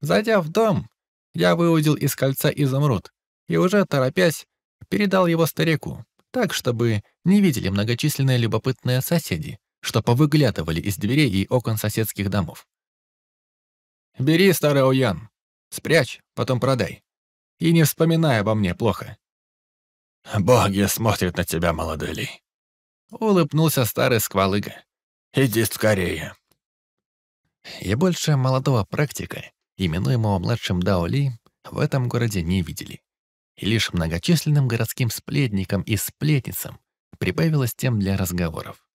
Зайдя в дом, я выудил из кольца изумруд и уже, торопясь, передал его старику, так, чтобы не видели многочисленные любопытные соседи, что повыглядывали из дверей и окон соседских домов. «Бери, старый Оян, спрячь, потом продай. И не вспоминай обо мне плохо». «Боги смотрят на тебя, молодой Ли», — улыбнулся старый сквалыга. «Иди скорее». И больше молодого практика, именуемого младшим Дао Ли, в этом городе не видели. И лишь многочисленным городским сплетникам и сплетницам прибавилось тем для разговоров.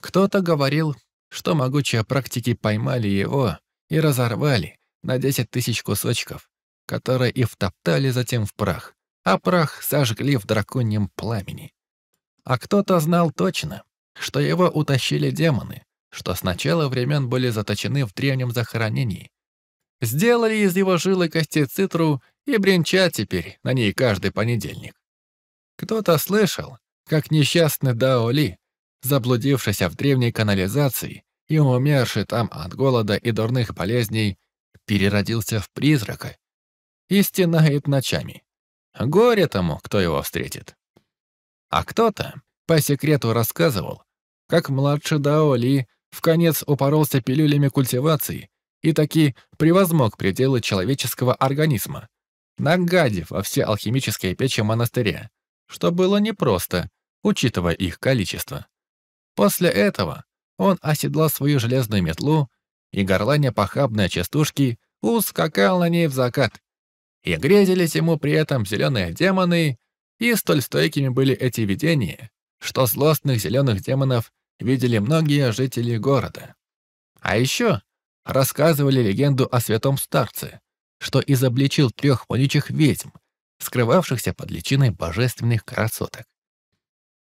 Кто-то говорил, что могучие практики поймали его и разорвали на 10 тысяч кусочков, которые и втоптали затем в прах, а прах сожгли в драконьем пламени. А кто-то знал точно, что его утащили демоны, что с начала времен были заточены в древнем захоронении. Сделали из его жилы кости цитру и бренчат теперь на ней каждый понедельник. Кто-то слышал, как несчастный Даоли, заблудившийся в древней канализации и умерший там от голода и дурных болезней, переродился в призрака и стенает ночами. Горе тому, кто его встретит. А кто-то по секрету рассказывал, как младший Даоли в конец упоролся пилюлями культивации и таки превозмог пределы человеческого организма, нагадив во все алхимические печи монастыря, что было непросто, учитывая их количество. После этого он оседлал свою железную метлу и, горланя похабной частушки, ускакал на ней в закат. И грезились ему при этом зеленые демоны, и столь стойкими были эти видения, что злостных зеленых демонов видели многие жители города. А еще рассказывали легенду о святом старце, что изобличил трех вонючих ведьм, скрывавшихся под личиной божественных красоток.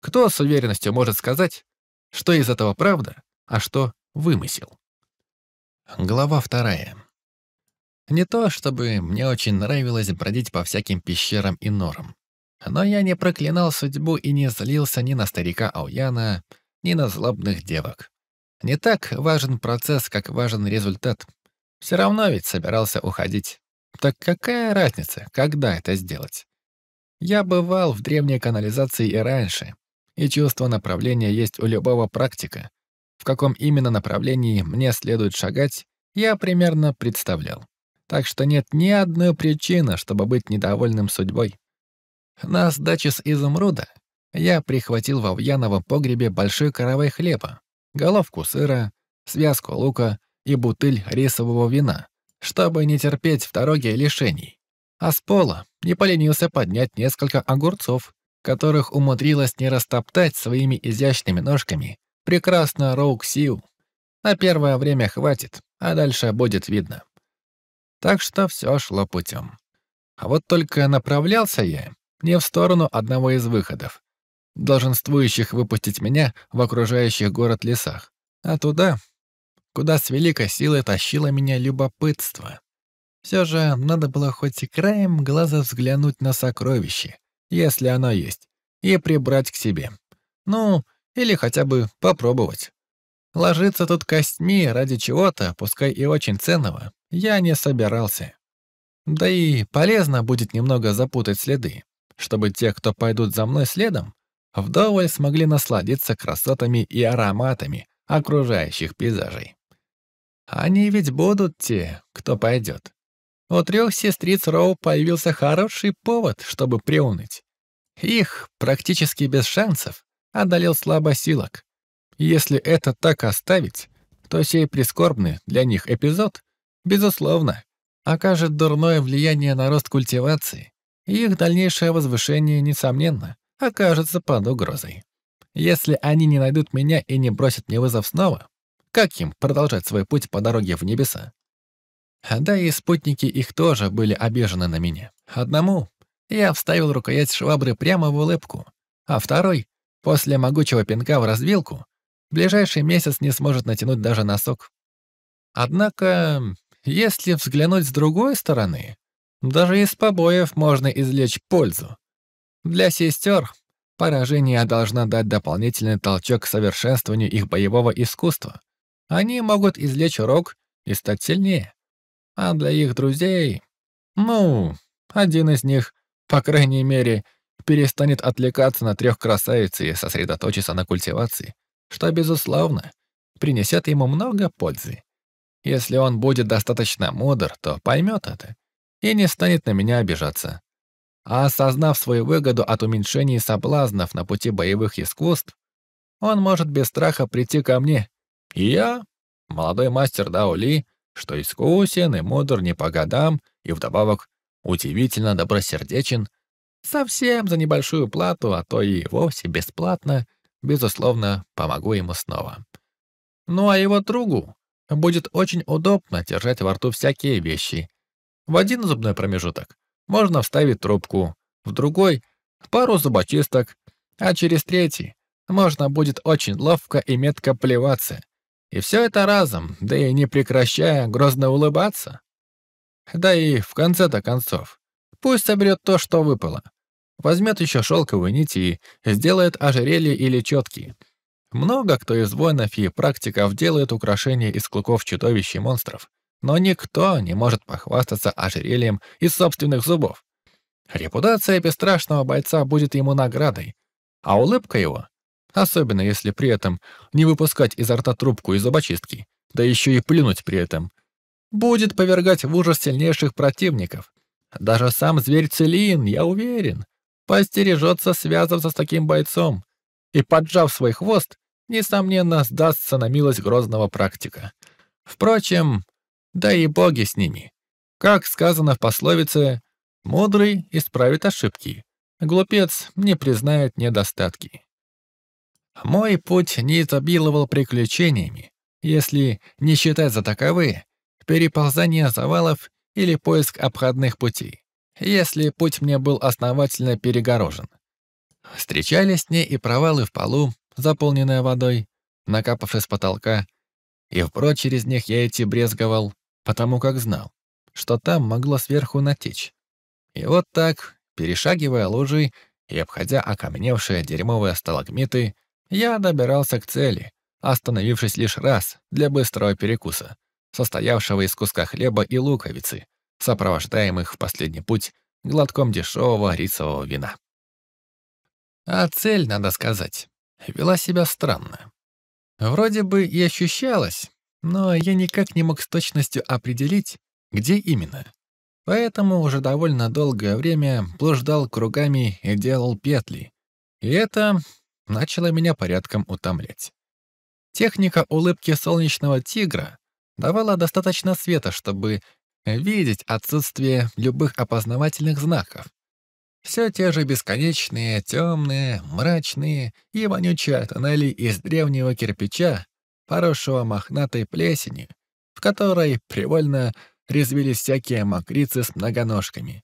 Кто с уверенностью может сказать, что из этого правда, а что вымысел? Глава вторая. Не то, чтобы мне очень нравилось бродить по всяким пещерам и норам. Но я не проклинал судьбу и не злился ни на старика Ауяна, ни на злобных девок. Не так важен процесс, как важен результат. Все равно ведь собирался уходить. Так какая разница, когда это сделать? Я бывал в древней канализации и раньше, и чувство направления есть у любого практика. В каком именно направлении мне следует шагать, я примерно представлял. Так что нет ни одной причины, чтобы быть недовольным судьбой. На сдаче с изумруда я прихватил в Авьяновом погребе большой каравай хлеба, головку сыра, связку лука и бутыль рисового вина, чтобы не терпеть в дороге лишений. А с пола не поленился поднять несколько огурцов, которых умудрилась не растоптать своими изящными ножками прекрасно Роук Сью. На первое время хватит, а дальше будет видно. Так что все шло путем. А вот только направлялся я не в сторону одного из выходов, долженствующих выпустить меня в окружающих город лесах, а туда, куда с великой силой тащило меня любопытство. Все же надо было хоть и краем глаза взглянуть на сокровище, если оно есть, и прибрать к себе. Ну, или хотя бы попробовать. Ложиться тут костьми ради чего-то, пускай и очень ценного, я не собирался. Да и полезно будет немного запутать следы, чтобы те, кто пойдут за мной следом, вдоволь смогли насладиться красотами и ароматами окружающих пейзажей. Они ведь будут те, кто пойдет. У трех сестриц Роу появился хороший повод, чтобы приуныть. Их, практически без шансов, одолел слабосилок. Если это так оставить, то сей прискорбный для них эпизод, безусловно, окажет дурное влияние на рост культивации, и их дальнейшее возвышение, несомненно, окажется под угрозой. Если они не найдут меня и не бросят мне вызов снова, как им продолжать свой путь по дороге в небеса? Да и спутники их тоже были обижены на меня. Одному я вставил рукоять швабры прямо в улыбку, а второй, после могучего пинка в развилку, ближайший месяц не сможет натянуть даже носок. Однако, если взглянуть с другой стороны, даже из побоев можно извлечь пользу. Для сестер поражение должна дать дополнительный толчок к совершенствованию их боевого искусства. Они могут извлечь урок и стать сильнее. А для их друзей... Ну, один из них, по крайней мере, перестанет отвлекаться на трех красавиц и сосредоточится на культивации, что, безусловно, принесет ему много пользы. Если он будет достаточно мудр, то поймет это и не станет на меня обижаться. А осознав свою выгоду от уменьшения соблазнов на пути боевых искусств, он может без страха прийти ко мне. И я, молодой мастер Даули, что искусен и мудр не по годам, и вдобавок удивительно добросердечен, совсем за небольшую плату, а то и вовсе бесплатно, безусловно, помогу ему снова. Ну а его другу будет очень удобно держать во рту всякие вещи. В один зубной промежуток можно вставить трубку, в другой — пару зубочисток, а через третий можно будет очень ловко и метко плеваться. И все это разом, да и не прекращая грозно улыбаться. Да и в конце-то концов, пусть соберет то, что выпало. Возьмет еще шелковую нить и сделает ожерелье или четки. Много кто из воинов и практиков делает украшения из клыков чудовищ и монстров, но никто не может похвастаться ожерельем из собственных зубов. Репутация бесстрашного бойца будет ему наградой, а улыбка его, особенно если при этом не выпускать изо рта трубку из зубочистки, да еще и плюнуть при этом, будет повергать в ужас сильнейших противников. Даже сам зверь Целин, я уверен, постережется связываться с таким бойцом и, поджав свой хвост, несомненно, сдастся на милость грозного практика. Впрочем, да и боги с ними. Как сказано в пословице, «Мудрый исправит ошибки, глупец не признает недостатки». Мой путь не изобиловал приключениями, если не считать за таковые, переползание завалов или поиск обходных путей, если путь мне был основательно перегорожен. Встречались с ней и провалы в полу, заполненные водой, накапавшись с потолка, и впрочь через них я идти брезговал, потому как знал, что там могло сверху натечь. И вот так, перешагивая лужи и обходя окаменевшие дерьмовые сталагмиты, я добирался к цели, остановившись лишь раз для быстрого перекуса, состоявшего из куска хлеба и луковицы, сопровождаемых в последний путь глотком дешевого рисового вина. А цель, надо сказать, вела себя странно. Вроде бы и ощущалась, но я никак не мог с точностью определить, где именно. Поэтому уже довольно долгое время блуждал кругами и делал петли. И это начало меня порядком утомлять. Техника улыбки солнечного тигра давала достаточно света, чтобы видеть отсутствие любых опознавательных знаков. Все те же бесконечные, темные, мрачные и вонючие тоннели из древнего кирпича, поросшего мохнатой плесенью, в которой привольно резвились всякие мокрицы с многоножками.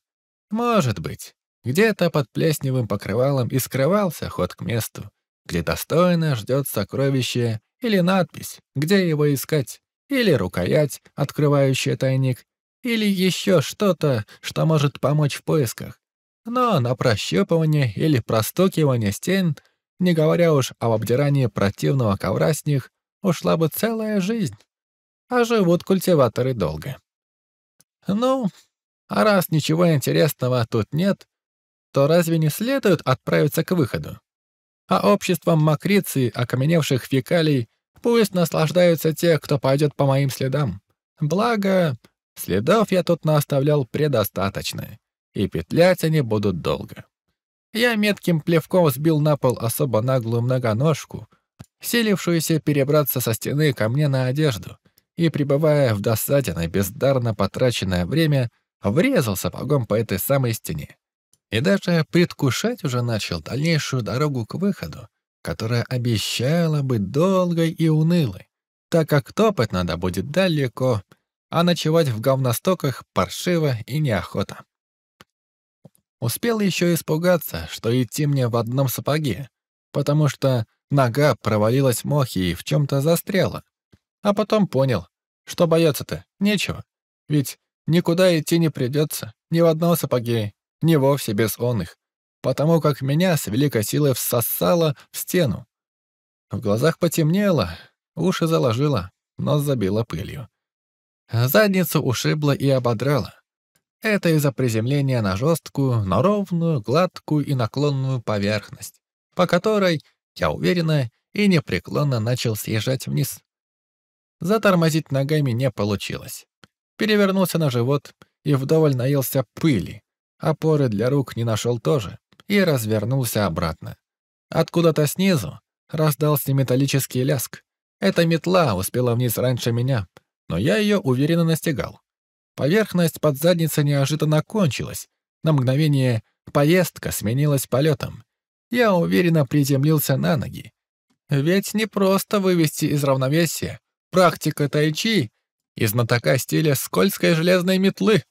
Может быть, где-то под плесневым покрывалом и скрывался ход к месту, где достойно ждет сокровище или надпись, где его искать, или рукоять, открывающая тайник, или еще что-то, что может помочь в поисках. Но на прощупывание или простукивание стен, не говоря уж об обдирании противного ковра с них, ушла бы целая жизнь. А живут культиваторы долго. Ну, а раз ничего интересного тут нет, то разве не следует отправиться к выходу? А обществом мокрицы, окаменевших фекалий, пусть наслаждаются те, кто пойдет по моим следам. Благо, следов я тут наоставлял предостаточно и петлять они будут долго. Я метким плевком сбил на пол особо наглую многоножку, силившуюся перебраться со стены ко мне на одежду, и, пребывая в досаде на бездарно потраченное время, врезал сапогом по этой самой стене. И даже предвкушать уже начал дальнейшую дорогу к выходу, которая обещала быть долгой и унылой, так как топать надо будет далеко, а ночевать в говностоках паршиво и неохота. Успел еще испугаться, что идти мне в одном сапоге, потому что нога провалилась в мохе и в чем-то застряла. А потом понял, что бояться-то нечего, ведь никуда идти не придется, ни в одном сапоге, ни вовсе без он их, потому как меня с великой силой всосало в стену. В глазах потемнело, уши заложило, нос забило пылью. Задницу ушибло и ободрало. Это из-за приземления на жесткую, но ровную, гладкую и наклонную поверхность, по которой, я уверенно и непреклонно начал съезжать вниз. Затормозить ногами не получилось. Перевернулся на живот и вдоволь наелся пыли. Опоры для рук не нашел тоже и развернулся обратно. Откуда-то снизу раздался металлический ляск. Эта метла успела вниз раньше меня, но я ее уверенно настигал. Поверхность под задницей неожиданно кончилась. На мгновение поездка сменилась полетом. Я уверенно приземлился на ноги. Ведь не просто вывести из равновесия практика тайчи и знатока стиля скользкой железной метлы.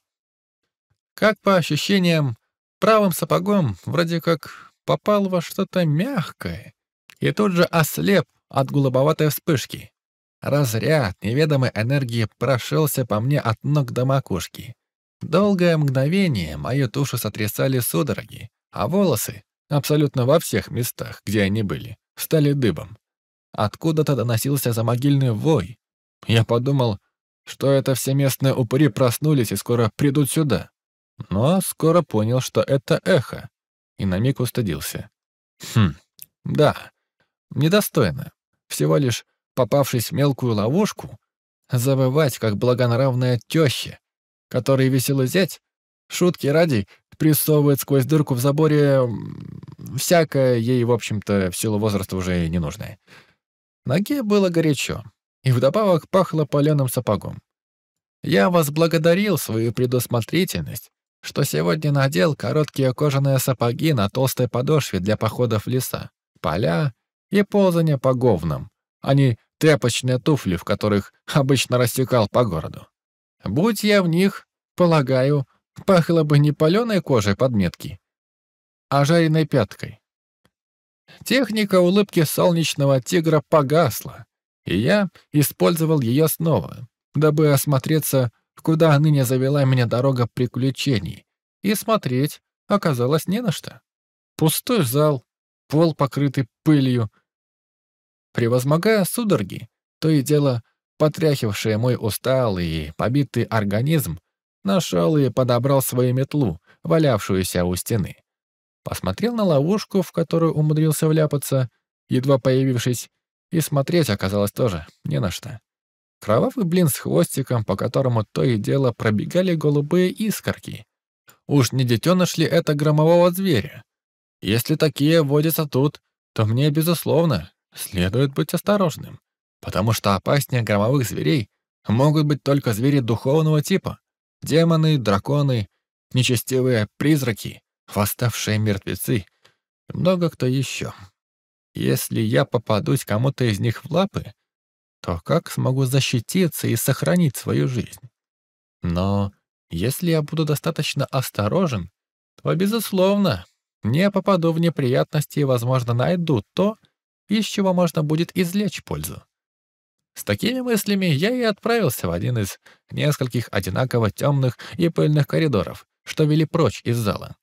Как по ощущениям, правым сапогом вроде как попал во что-то мягкое и тут же ослеп от голубоватой вспышки. Разряд неведомой энергии прошелся по мне от ног до макушки. Долгое мгновение мою тушу сотрясали судороги, а волосы, абсолютно во всех местах, где они были, стали дыбом. Откуда-то доносился замогильный вой. Я подумал, что это все местные упыри проснулись и скоро придут сюда. Но скоро понял, что это эхо, и на миг устыдился. Хм, да, недостойно. Всего лишь попавшись в мелкую ловушку, завывать, как благонравная теща, который веселый зять, шутки ради, прессовывает сквозь дырку в заборе всякое ей, в общем-то, в силу возраста уже не нужное. Ноге было горячо, и вдобавок пахло паленым сапогом. Я возблагодарил свою предусмотрительность, что сегодня надел короткие кожаные сапоги на толстой подошве для походов в леса, поля и ползания по говнам, а не тряпочные туфли, в которых обычно растекал по городу. Будь я в них, полагаю, пахло бы не паленой кожей подметки, а жареной пяткой. Техника улыбки солнечного тигра погасла, и я использовал ее снова, дабы осмотреться, куда ныне завела меня дорога приключений, и смотреть оказалось не на что. Пустой зал, пол покрытый пылью, Превозмогая судороги, то и дело потряхившее мой усталый и побитый организм, нашел и подобрал свою метлу, валявшуюся у стены. Посмотрел на ловушку, в которую умудрился вляпаться, едва появившись, и смотреть оказалось тоже не на что. Кровавый блин с хвостиком, по которому то и дело пробегали голубые искорки. Уж не детеныш ли это громового зверя? Если такие водятся тут, то мне, безусловно, Следует быть осторожным, потому что опаснее громовых зверей могут быть только звери духовного типа. Демоны, драконы, нечестивые призраки, восставшие мертвецы много кто еще. Если я попадусь кому-то из них в лапы, то как смогу защититься и сохранить свою жизнь? Но если я буду достаточно осторожен, то, безусловно, не попаду в неприятности и, возможно, найду то, из чего можно будет извлечь пользу. С такими мыслями я и отправился в один из нескольких одинаково темных и пыльных коридоров, что вели прочь из зала.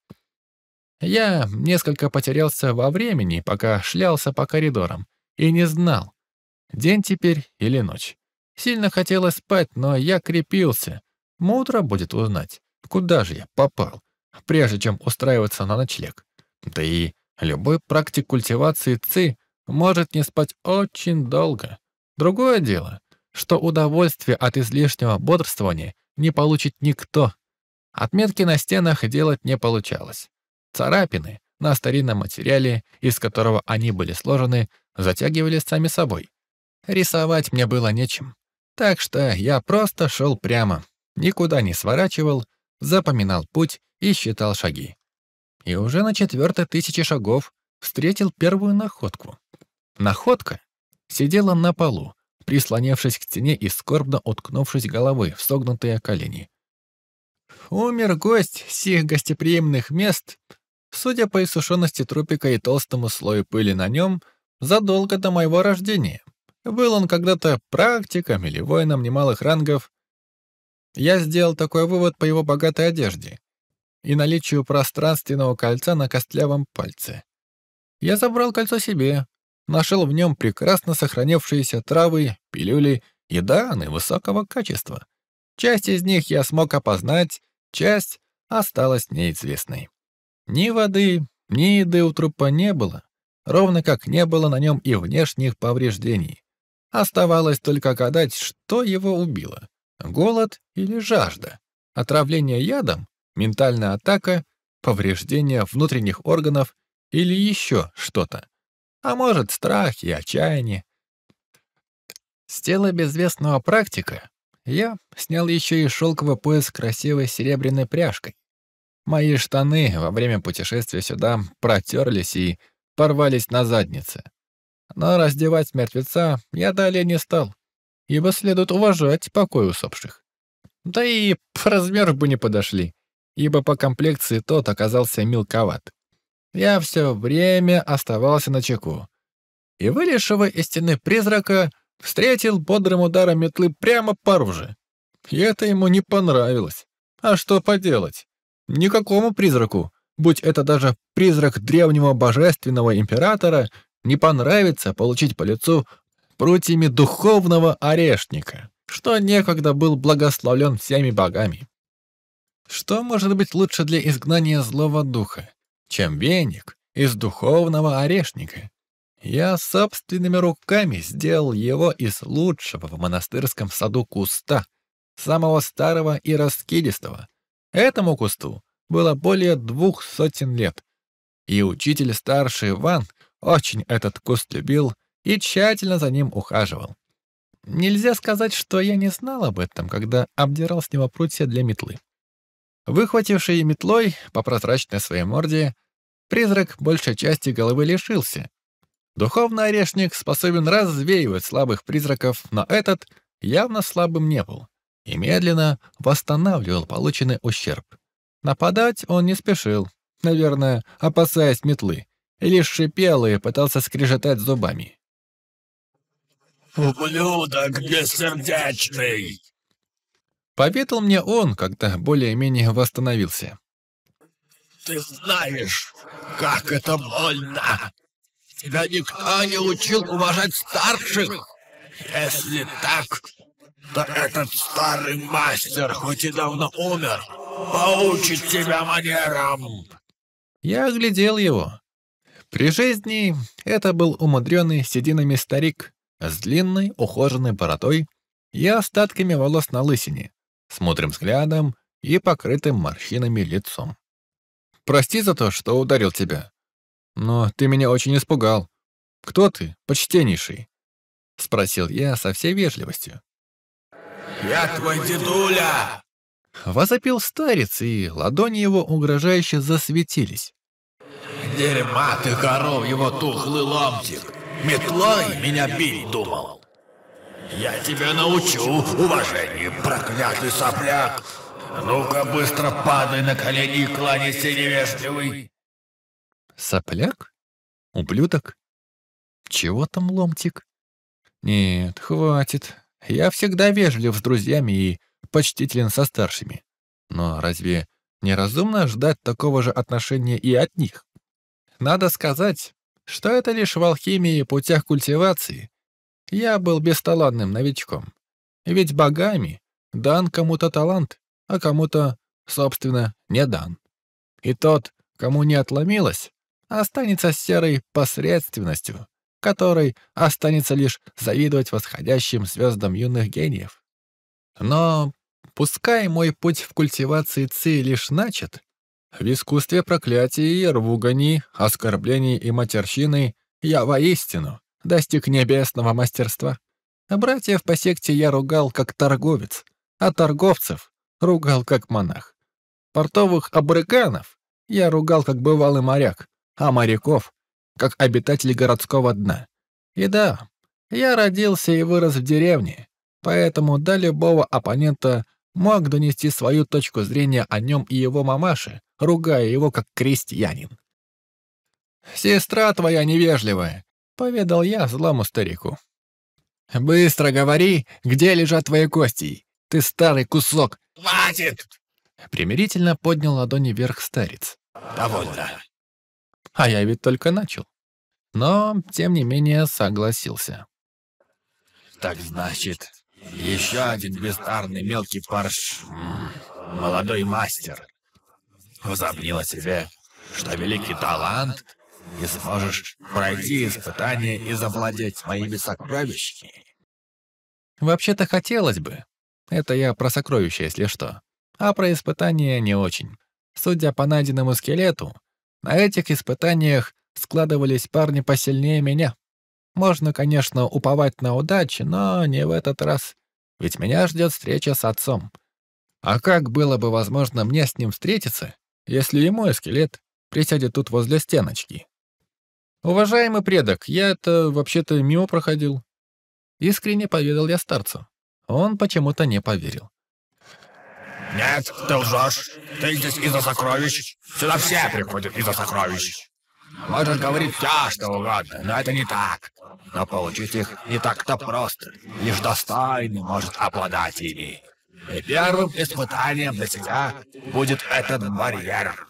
Я несколько потерялся во времени, пока шлялся по коридорам, и не знал, день теперь или ночь. Сильно хотелось спать, но я крепился. Мудро будет узнать, куда же я попал, прежде чем устраиваться на ночлег. Да и любой практик культивации ЦИ может не спать очень долго. Другое дело, что удовольствие от излишнего бодрствования не получит никто. Отметки на стенах делать не получалось. Царапины на старинном материале, из которого они были сложены, затягивались сами собой. Рисовать мне было нечем. Так что я просто шел прямо, никуда не сворачивал, запоминал путь и считал шаги. И уже на четвертой тысяче шагов встретил первую находку. Находка сидела на полу, прислонившись к стене и скорбно уткнувшись головой в согнутые колени. Умер гость сих гостеприимных мест, судя по иссушенности трупика и толстому слою пыли на нем, задолго до моего рождения. Был он когда-то практиком или воином немалых рангов. Я сделал такой вывод по его богатой одежде и наличию пространственного кольца на костлявом пальце. Я забрал кольцо себе, нашел в нем прекрасно сохранившиеся травы, пилюли и даны высокого качества. Часть из них я смог опознать, часть осталась неизвестной. Ни воды, ни еды у трупа не было, ровно как не было на нем и внешних повреждений. Оставалось только гадать, что его убило — голод или жажда, отравление ядом, ментальная атака, повреждение внутренних органов или еще что-то. А может, страх и отчаяние. С тела безвестного практика я снял еще и шелковый пояс с красивой серебряной пряжкой. Мои штаны во время путешествия сюда протерлись и порвались на заднице. Но раздевать мертвеца я далее не стал, ибо следует уважать покой усопших. Да и по размеру бы не подошли, ибо по комплекции тот оказался мелковат. Я все время оставался на чеку. И вылезшего из стены призрака встретил бодрым ударом метлы прямо по оружию. И это ему не понравилось. А что поделать? Никакому призраку, будь это даже призрак древнего божественного императора, не понравится получить по лицу прутьями духовного орешника, что некогда был благословлен всеми богами. Что может быть лучше для изгнания злого духа, чем веник из духовного орешника? Я собственными руками сделал его из лучшего в монастырском саду куста, самого старого и раскидистого. Этому кусту было более двух сотен лет, и учитель старший Иван очень этот куст любил и тщательно за ним ухаживал. Нельзя сказать, что я не знал об этом, когда обдирал с него прутья для метлы. Выхвативший метлой по прозрачной своей морде, призрак большей части головы лишился. Духовный орешник способен развеивать слабых призраков, но этот явно слабым не был и медленно восстанавливал полученный ущерб. Нападать он не спешил, наверное, опасаясь метлы, и лишь шипел и пытался скрежетать зубами. «Ублюдок бессердечный!» Поведал мне он, когда более-менее восстановился. «Ты знаешь, как это больно! Тебя никто не учил уважать старших! Если так, то этот старый мастер, хоть и давно умер, поучит тебя манерам!» Я оглядел его. При жизни это был умудренный сединами старик с длинной ухоженной бородой и остатками волос на лысине, с мудрым взглядом и покрытым морщинами лицом. «Прости за то, что ударил тебя. Но ты меня очень испугал. Кто ты, почтеннейший?» — спросил я со всей вежливостью. «Я твой дедуля!» Возопил старец, и ладони его угрожающе засветились. «Дерьма ты, коров, его тухлый ломтик! Метлой меня бить думал! Я тебя научу уважению, проклятый сопляк! Ну-ка быстро падай на колени и кланяйся, невежливый!» Сопляк? Ублюдок? Чего там ломтик? Нет, хватит. Я всегда вежлив с друзьями и почтителен со старшими. Но разве неразумно ждать такого же отношения и от них? Надо сказать, что это лишь в алхимии путях культивации. Я был бесталанным новичком. Ведь богами дан кому-то талант, а кому-то, собственно, не дан. И тот, кому не отломилось, останется серой посредственностью, которой останется лишь завидовать восходящим звездам юных гениев. Но пускай мой путь в культивации ци лишь начат, в искусстве проклятий, рвугани, оскорблений и матерщины я воистину достиг небесного мастерства. Братьев по секте я ругал как торговец, а торговцев ругал как монах. Портовых абрыганов я ругал как бывалый моряк, а моряков — как обитатели городского дна. И да, я родился и вырос в деревне, поэтому до любого оппонента мог донести свою точку зрения о нем и его мамаше, ругая его как крестьянин. «Сестра твоя невежливая», — поведал я злому старику. «Быстро говори, где лежат твои кости, ты старый кусок!» «Хватит!» Примирительно поднял ладони вверх старец. «Довольно. А я ведь только начал. Но, тем не менее, согласился. Так значит, Еще один бездарный мелкий парш... Молодой мастер. Возомнил о себе, что великий талант, и сможешь пройти испытание и завладеть моими сокровищами. Вообще-то хотелось бы. Это я про сокровища, если что. А про испытания не очень. Судя по найденному скелету, на этих испытаниях складывались парни посильнее меня. Можно, конечно, уповать на удачу, но не в этот раз. Ведь меня ждет встреча с отцом. А как было бы возможно мне с ним встретиться, если и мой скелет присядет тут возле стеночки? «Уважаемый предок, я это вообще-то мимо проходил». Искренне поведал я старцу. Он почему-то не поверил. «Нет, ты лжешь. Ты здесь из-за сокровищ. Сюда все приходят из-за сокровищ. Можешь говорить все, что угодно, но это не так. Но получить их не так-то просто. Лишь достойный может обладать ими. И первым испытанием для тебя будет этот барьер».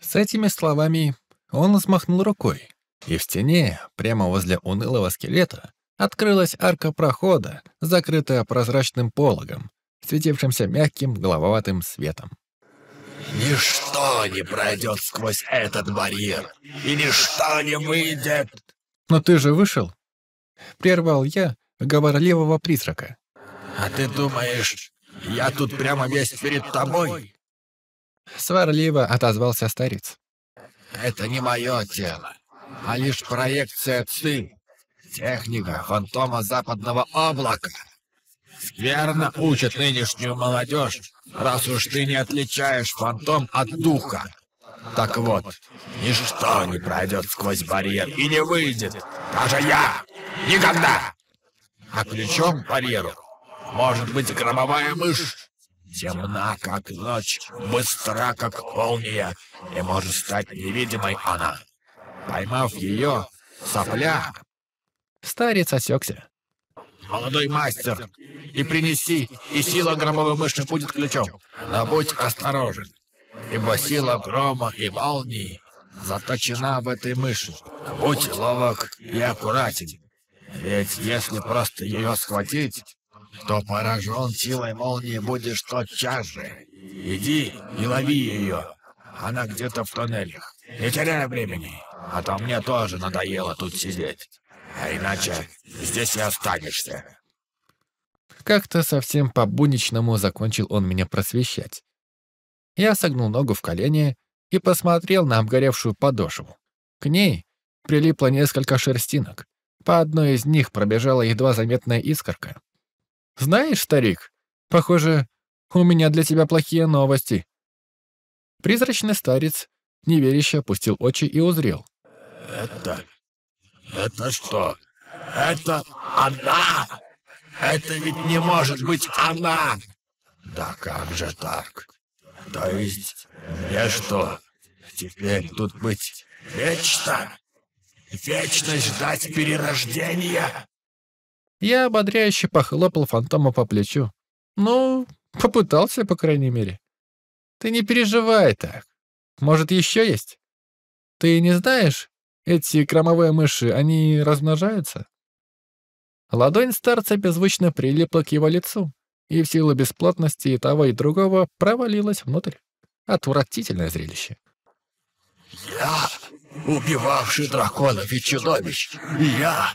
С этими словами он взмахнул рукой, и в стене, прямо возле унылого скелета, открылась арка прохода, закрытая прозрачным пологом, светившимся мягким голововатым светом. «Ничто не пройдет сквозь этот барьер, и ничто не выйдет!» «Но ты же вышел!» — прервал я говорливого призрака. «А ты думаешь, я тут прямо весь перед тобой?» Сварливо отозвался старец. «Это не мое тело, а лишь проекция ЦИ, техника фантома западного облака. Верно учат нынешнюю молодежь, раз уж ты не отличаешь фантом от духа. Так вот, ничто не пройдет сквозь барьер и не выйдет. Даже я. Никогда. А ключом к барьеру может быть громовая мышь. Темна, как ночь, быстра, как молния, и может стать невидимой она. Поймав ее, сопля... Старец осекся. Молодой мастер, и принеси, и сила громовой мыши будет ключом. Но будь осторожен, ибо сила грома и молнии заточена в этой мыши. Будь ловок и аккуратен, ведь если просто ее схватить, то поражен силой молнии будешь тотчас же. Иди и лови ее. Она где-то в тоннелях. Не теряй времени, а то мне тоже надоело тут сидеть. А иначе здесь и останешься. Как-то совсем по-буничному закончил он меня просвещать. Я согнул ногу в колени и посмотрел на обгоревшую подошву. К ней прилипло несколько шерстинок. По одной из них пробежала едва заметная искорка. «Знаешь, старик, похоже, у меня для тебя плохие новости». Призрачный старец неверяще опустил очи и узрел. «Это... это что? Это она!» Это ведь не может быть она! Да как же так? То есть, мне что, теперь тут быть вечно? Вечно ждать перерождения? Я ободряюще похлопал фантома по плечу. Ну, попытался, по крайней мере. Ты не переживай так. Может, еще есть? Ты не знаешь, эти кромовые мыши, они размножаются? Ладонь старца беззвучно прилипла к его лицу, и в силу бесплотности и того, и другого провалилась внутрь. Отвратительное зрелище. «Я, убивавший драконов и чудовищ, я,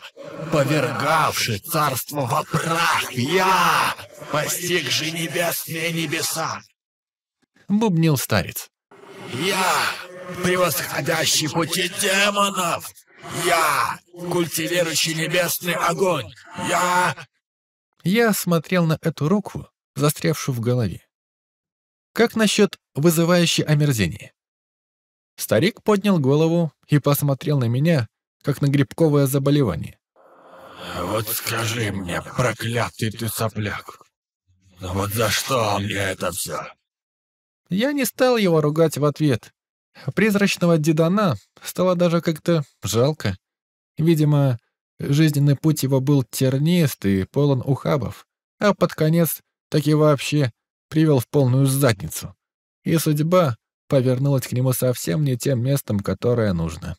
повергавший царство во прах, я, постигший небесные небеса!» Бубнил старец. «Я, превосходящий пути демонов, я, культивирующий небесный огонь! Я...» Я смотрел на эту руку, застрявшую в голове. Как насчет вызывающей омерзение? Старик поднял голову и посмотрел на меня, как на грибковое заболевание. «Вот скажи мне, проклятый ты сопляк, вот за что мне это все?» Я не стал его ругать в ответ, Призрачного дедана стало даже как-то жалко. Видимо, жизненный путь его был тернист и полон ухабов, а под конец так и вообще привел в полную задницу. И судьба повернулась к нему совсем не тем местом, которое нужно.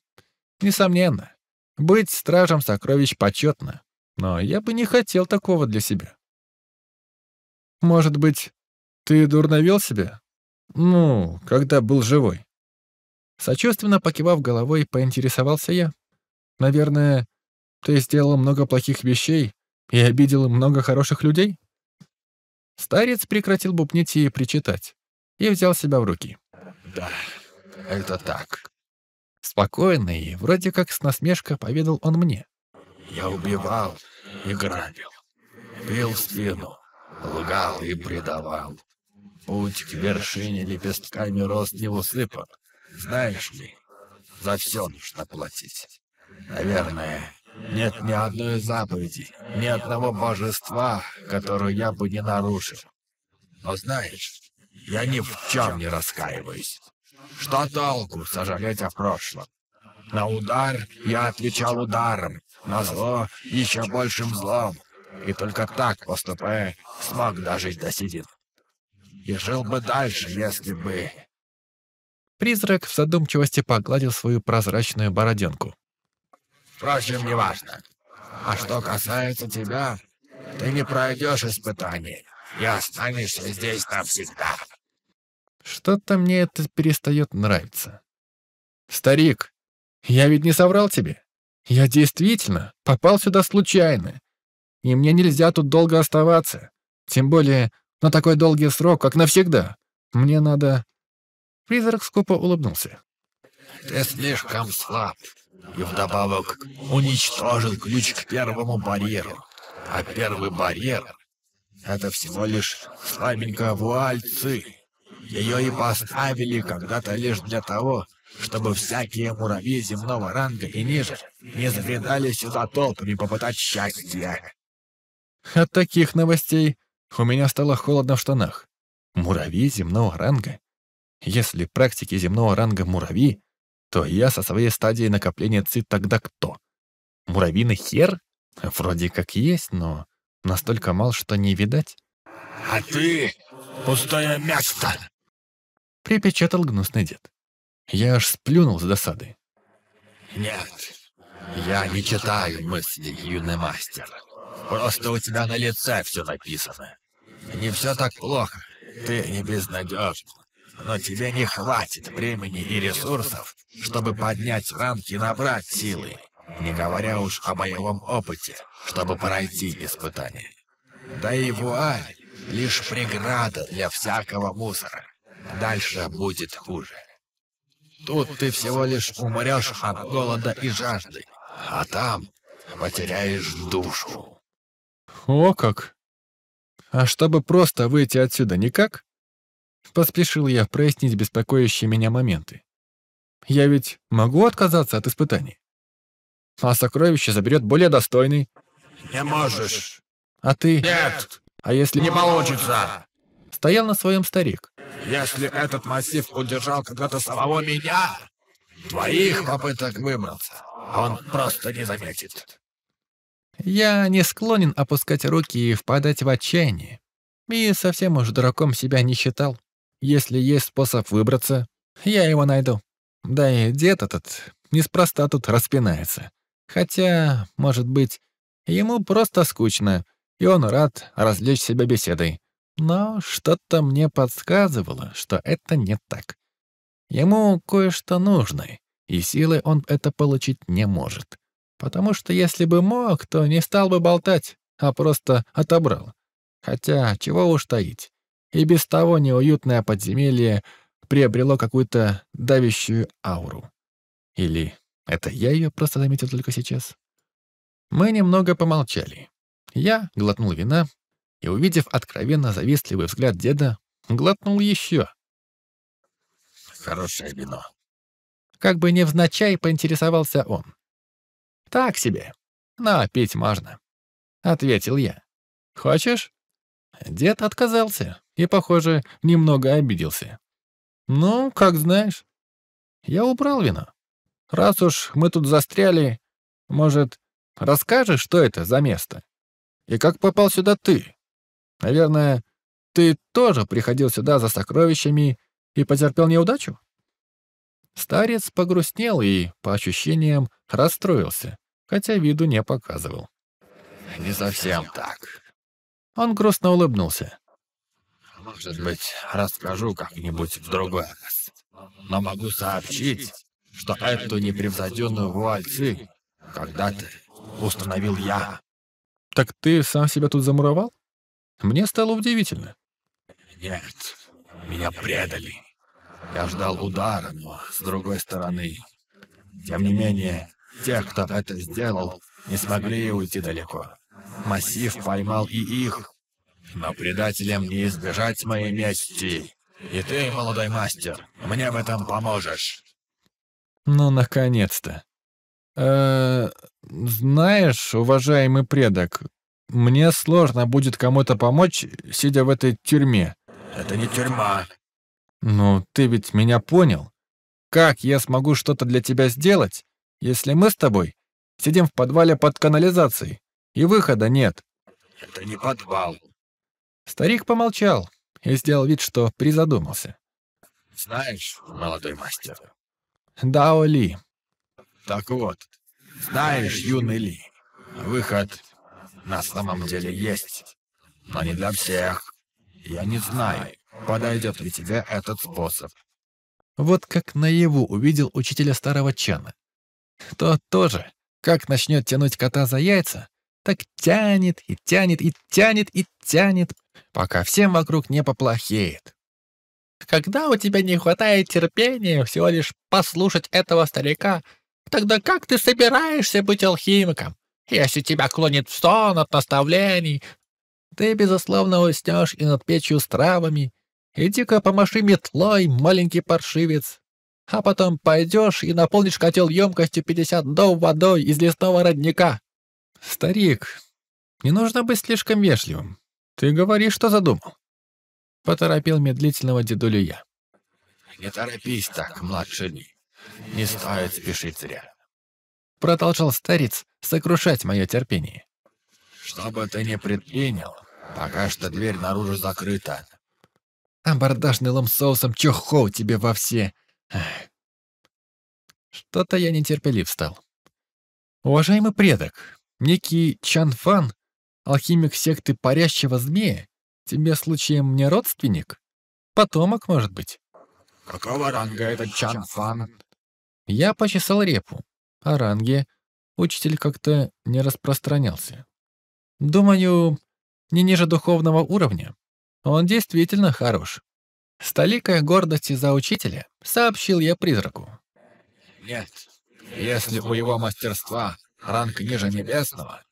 Несомненно, быть стражем сокровищ почетно, но я бы не хотел такого для себя. Может быть, ты дурно вел себя? Ну, когда был живой. Сочувственно покивав головой, поинтересовался я. Наверное, ты сделал много плохих вещей и обидел много хороших людей? Старец прекратил бубнить и причитать и взял себя в руки. Да, это так. Спокойно и вроде как с насмешкой поведал он мне. Я убивал и грабил, бил спину, лгал и предавал. Путь к вершине лепестками рост не усыпан. Знаешь ли, за все нужно платить. Наверное, нет ни одной заповеди, ни одного божества, которую я бы не нарушил. Но знаешь, я ни в чем не раскаиваюсь. Что толку сожалеть о прошлом? На удар я отвечал ударом, на зло еще большим злом. И только так, поступая, смог дожить до седин. И жил бы дальше, если бы... Призрак в задумчивости погладил свою прозрачную бороденку. Впрочем, неважно. А что касается тебя, ты не пройдешь испытаний и останешься здесь навсегда. Что-то мне это перестает нравиться. Старик, я ведь не соврал тебе. Я действительно попал сюда случайно. И мне нельзя тут долго оставаться. Тем более на такой долгий срок, как навсегда. Мне надо... Призрак скупо улыбнулся. Ты слишком слаб. И вдобавок уничтожил ключ к первому барьеру. А первый барьер — это всего лишь слабенькая вуаль ци. Ее и поставили когда-то лишь для того, чтобы всякие муравьи земного ранга и ниже не забредали сюда толпами попытать счастья. От таких новостей у меня стало холодно в штанах. Муравьи земного ранга? Если практики земного ранга муравьи, то я со своей стадией накопления ци тогда кто? Муравьиный хер? Вроде как есть, но настолько мал, что не видать. А ты — пустое место! Припечатал гнусный дед. Я аж сплюнул с досады. Нет, я не читаю мысли, юный мастер. Просто у тебя на лице все написано. Не все так плохо, ты не безнадежен. Но тебе не хватит времени и ресурсов, чтобы поднять рамки и набрать силы, не говоря уж о боевом опыте, чтобы пройти испытание. Да и вуаль — лишь преграда для всякого мусора. Дальше будет хуже. Тут ты всего лишь умрешь от голода и жажды, а там потеряешь душу. О как! А чтобы просто выйти отсюда никак? Поспешил я прояснить беспокоящие меня моменты. Я ведь могу отказаться от испытаний? А сокровище заберет более достойный. Не можешь. А ты? Нет. А если... Не получится. Стоял на своем старик. Если этот массив удержал когда-то самого меня, твоих попыток выбраться, он просто не заметит. Я не склонен опускать руки и впадать в отчаяние. И совсем уж дураком себя не считал. Если есть способ выбраться, я его найду. Да и дед этот неспроста тут распинается. Хотя, может быть, ему просто скучно, и он рад развлечь себя беседой. Но что-то мне подсказывало, что это не так. Ему кое-что нужно, и силой он это получить не может. Потому что если бы мог, то не стал бы болтать, а просто отобрал. Хотя, чего уж таить. И без того неуютное подземелье приобрело какую-то давящую ауру. Или это я ее просто заметил только сейчас? Мы немного помолчали. Я глотнул вина, и, увидев откровенно завистливый взгляд деда, глотнул еще. «Хорошее вино». Как бы невзначай поинтересовался он. «Так себе, но пить можно», — ответил я. «Хочешь?» Дед отказался и, похоже, немного обиделся. «Ну, как знаешь. Я убрал вино. Раз уж мы тут застряли, может, расскажешь, что это за место? И как попал сюда ты?» Наверное, ты тоже приходил сюда за сокровищами и потерпел неудачу?» Старец погрустнел и, по ощущениям, расстроился, хотя виду не показывал. не совсем так. Он грустно улыбнулся. Может быть, расскажу как-нибудь в другой раз. Но могу сообщить, что эту непревзойденную вуальцы когда-то установил я. Так ты сам себя тут замуровал? Мне стало удивительно. Нет, меня предали. Я ждал удара, но с другой стороны. Тем не менее, те, кто это сделал, не смогли уйти далеко. Массив поймал и их. Но предателям не избежать моей мести. И ты, молодой мастер, мне в этом поможешь. Ну, наконец-то. Э, знаешь, уважаемый предок, мне сложно будет кому-то помочь, сидя в этой тюрьме. Это не тюрьма. Ну, ты ведь меня понял. Как я смогу что-то для тебя сделать, если мы с тобой сидим в подвале под канализацией, и выхода нет? Это не подвал. Старик помолчал и сделал вид, что призадумался. Знаешь, молодой мастер. Дао Ли. Так вот, знаешь, юный Ли, выход на самом деле есть, но не для всех. Я не знаю, подойдет ли тебе этот способ. Вот как наяву увидел учителя старого Чана. Тот тоже, как начнет тянуть кота за яйца, так тянет и тянет и тянет и тянет, пока всем вокруг не поплохеет. Когда у тебя не хватает терпения всего лишь послушать этого старика, тогда как ты собираешься быть алхимиком? Если тебя клонит в сон от наставлений, ты, безусловно, уснешь и над печью с травами. Иди-ка помаши метлой, маленький паршивец. А потом пойдешь и наполнишь котел емкостью 50 дов водой из лесного родника. Старик, не нужно быть слишком вежливым. Ты говоришь, что задумал. Поторопил медлительного дедулю я. Не торопись так, младший. Не стоит спешить зря. Продолжал старец сокрушать мое терпение. Что бы ты ни предпринял, пока что дверь наружу закрыта. Абордажным соусом чухол тебе во все. Что-то я нетерпелив стал. Уважаемый предок, некий Чан Фан, алхимик секты парящего змея, тебе случаем не родственник? Потомок, может быть? Какого ранга этот Чан Фан? Я почесал репу. О ранге учитель как-то не распространялся. Думаю, не ниже духовного уровня. Он действительно хорош. С толикой гордости за учителя сообщил я призраку. Нет, если у его мастерства ранг ниже небесного,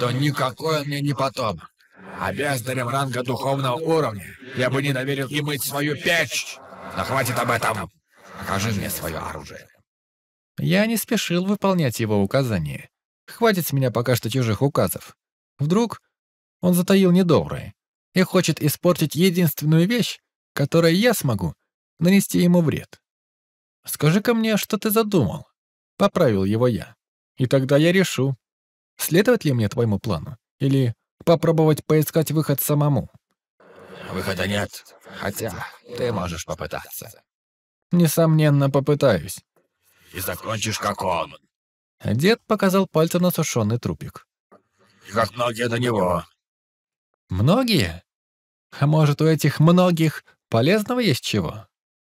то никакой он мне не потомок. А бездарем ранга духовного уровня я бы не доверил и мыть свою печь. Но хватит об этом. Покажи мне свое оружие. Я не спешил выполнять его указания. Хватит с меня пока что чужих указов. Вдруг он затаил недоброе и хочет испортить единственную вещь, которой я смогу нанести ему вред. «Скажи-ка мне, что ты задумал?» — поправил его я. «И тогда я решу, следовать ли мне твоему плану или попробовать поискать выход самому». «Выхода нет, хотя ты можешь попытаться». «Несомненно, попытаюсь». «И закончишь, как он». Дед показал пальцем на сушеный трупик. «И как многие до него». «Многие? А может, у этих многих полезного есть чего?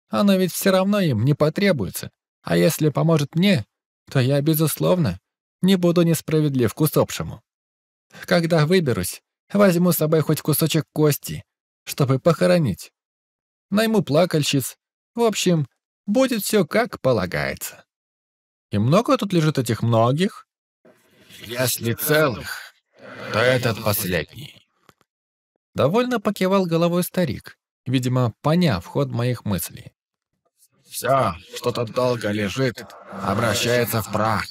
Оно ведь все равно им не потребуется. А если поможет мне, то я, безусловно, не буду несправедлив к усопшему. Когда выберусь, возьму с собой хоть кусочек кости, чтобы похоронить. Найму плакальщиц. В общем, будет все как полагается. И много тут лежит этих многих? Если целых, то этот последний. Довольно покивал головой старик, видимо, поняв ход моих мыслей. Все, что тут долго лежит, обращается в прах.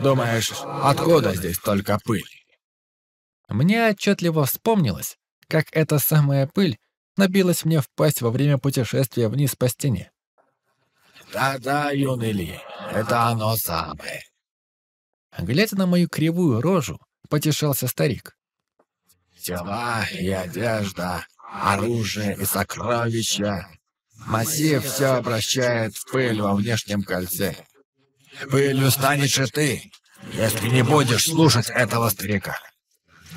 Думаешь, откуда здесь только пыль? Мне отчетливо вспомнилось, как эта самая пыль набилась мне в пасть во время путешествия вниз по стене. Да-да, юный Ли, это оно самое. Глядя на мою кривую рожу, потешался старик. Тела и одежда, оружие и сокровища. Массив все обращает в пыль во внешнем кольце. Пылью станешь и ты, если не будешь слушать этого старика.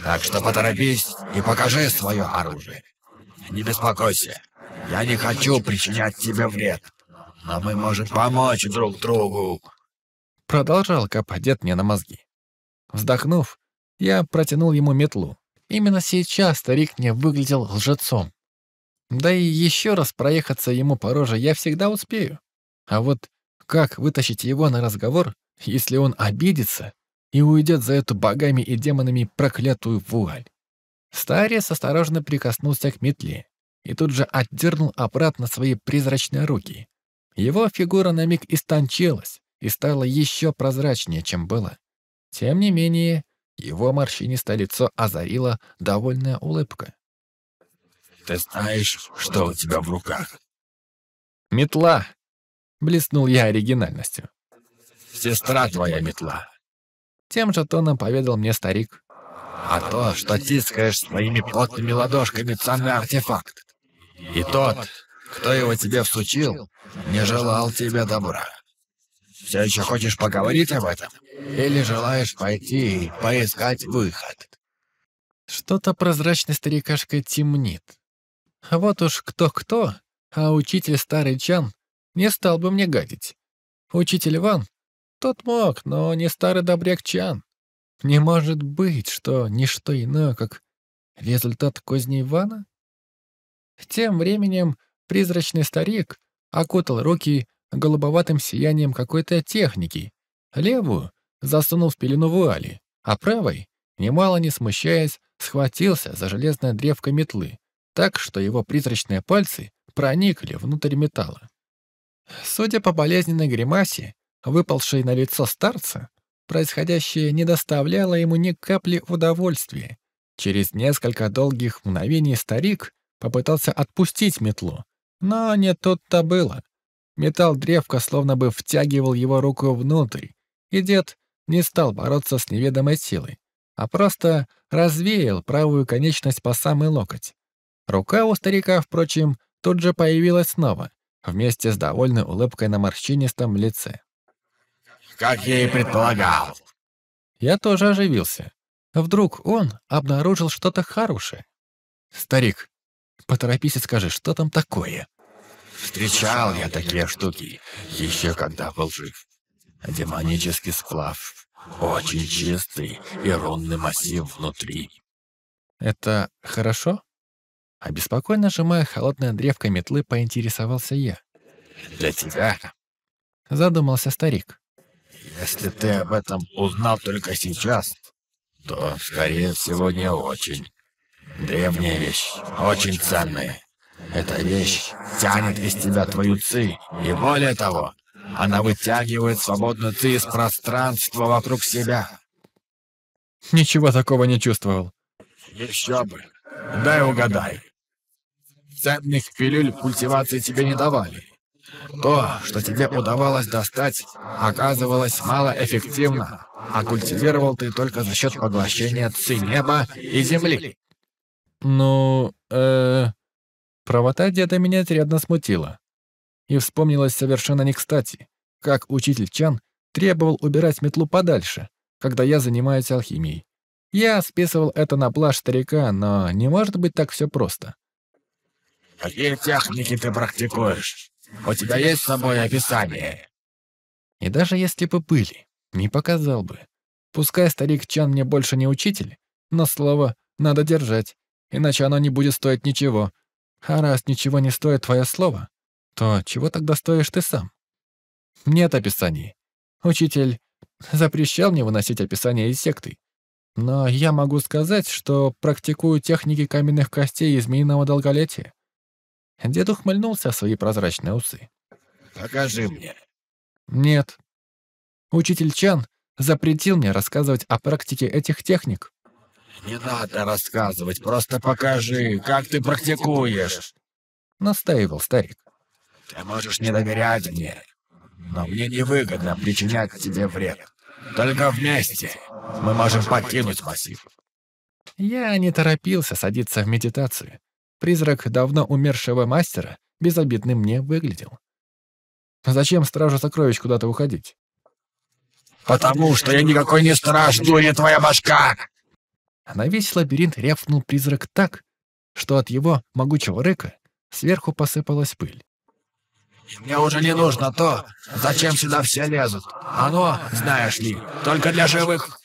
Так что поторопись и покажи свое оружие. Не беспокойся, я не хочу причинять тебе вред, но мы можем помочь друг другу. Продолжал копать мне на мозги. Вздохнув, я протянул ему метлу. Именно сейчас старик мне выглядел лжецом. Да и еще раз проехаться ему по роже я всегда успею. А вот как вытащить его на разговор, если он обидится и уйдет за эту богами и демонами проклятую вуаль? Старец осторожно прикоснулся к метле и тут же отдернул обратно свои призрачные руки. Его фигура на миг истончилась и стала еще прозрачнее, чем было. Тем не менее, его морщинистое лицо озарила довольная улыбка. «Ты знаешь, что у тебя в руках?» «Метла!» — блеснул я оригинальностью. «Сестра твоя метла!» Тем же тоном поведал мне старик. «А то, что тискаешь своими потными ладошками ценный артефакт. И тот, кто его тебе всучил, не желал тебе добра. Все еще хочешь поговорить об этом? Или желаешь пойти и поискать выход?» Что-то прозрачный старикашка темнит. Вот уж кто-кто, а учитель старый Чан не стал бы мне гадить. Учитель Ван, тот мог, но не старый добряк Чан. Не может быть, что ничто иное, как результат козней Ивана? Тем временем призрачный старик окутал руки голубоватым сиянием какой-то техники. Левую засунул в пелену вуали, а правой, немало не смущаясь, схватился за железное древко метлы, так что его призрачные пальцы проникли внутрь металла. Судя по болезненной гримасе, выпалшей на лицо старца, происходящее не доставляло ему ни капли удовольствия. Через несколько долгих мгновений старик попытался отпустить метлу, но не тут-то было. Металл древка словно бы втягивал его руку внутрь, и дед не стал бороться с неведомой силой, а просто развеял правую конечность по самый локоть. Рука у старика, впрочем, тут же появилась снова, вместе с довольной улыбкой на морщинистом лице. «Как я и предполагал!» Я тоже оживился. Вдруг он обнаружил что-то хорошее. «Старик, поторопись и скажи, что там такое?» Встречал я такие штуки, еще когда был жив. Демонический сплав, очень чистый и рунный массив внутри. «Это хорошо?» Обеспокоенно сжимая холодное древко метлы, поинтересовался я. «Для тебя?» Задумался старик. «Если ты об этом узнал только сейчас, то, скорее всего, не очень. Древняя вещь, очень ценная. Эта вещь тянет из тебя твою ци, и более того, она вытягивает свободную ци из пространства вокруг себя. Ничего такого не чувствовал. Еще бы. Дай угадай. Ценных пилюль культивации тебе не давали. То, что тебе удавалось достать, оказывалось малоэффективно, а культивировал ты только за счет поглощения ци неба и земли. Ну, э, Правота деда меня изрядно смутила. И вспомнилось совершенно не кстати, как учитель Чан требовал убирать метлу подальше, когда я занимаюсь алхимией. Я списывал это на блажь старика, но не может быть так все просто. «Какие техники ты практикуешь? У тебя есть с собой описание?» И даже если бы были, не показал бы. Пускай старик Чан мне больше не учитель, но слово надо держать, иначе оно не будет стоить ничего, а раз ничего не стоит твое слово, то чего тогда стоишь ты сам? Нет описаний. Учитель запрещал мне выносить описания из секты. Но я могу сказать, что практикую техники каменных костей и змеиного долголетия. Дед ухмыльнулся в свои прозрачные усы. «Покажи мне». «Нет. Учитель Чан запретил мне рассказывать о практике этих техник. «Не надо рассказывать, просто покажи, как ты практикуешь!» Настаивал старик. «Ты можешь не доверять мне, но мне невыгодно причинять тебе вред. Только вместе мы можем покинуть массив». Я не торопился садиться в медитацию. Призрак давно умершего мастера безобидным мне выглядел. Зачем стражу сокровищ куда-то уходить? «Потому что я никакой не страж, дурья твоя башка!» На весь лабиринт рявкнул призрак так, что от его могучего рыка сверху посыпалась пыль. «Мне уже не нужно то, зачем сюда все лезут. Оно, знаешь ли, только для живых.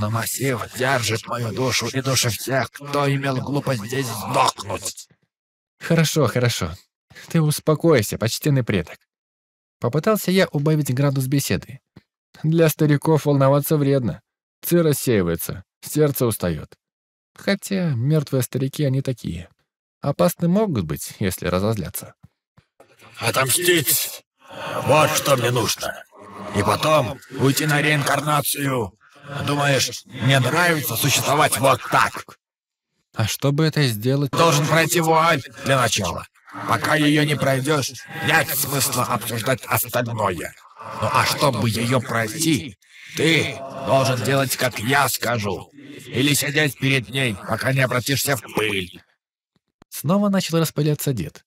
Но массив держит мою душу и души всех, кто имел глупость здесь сдохнуть». «Хорошо, хорошо. Ты успокойся, почтенный предок». Попытался я убавить градус беседы. Для стариков волноваться вредно. Ци рассеивается, сердце устает. Хотя мертвые старики они такие. Опасны могут быть, если разозлятся. «Отомстить! Вот что мне нужно. И потом уйти на реинкарнацию. Думаешь, мне нравится существовать вот так?» А чтобы это сделать... Должен пройти вуаль для начала. Пока ее не пройдешь, нет смысла обсуждать остальное. Ну а чтобы ее пройти, ты должен делать, как я скажу. Или сидеть перед ней, пока не обратишься в пыль. Снова начал распыляться дед.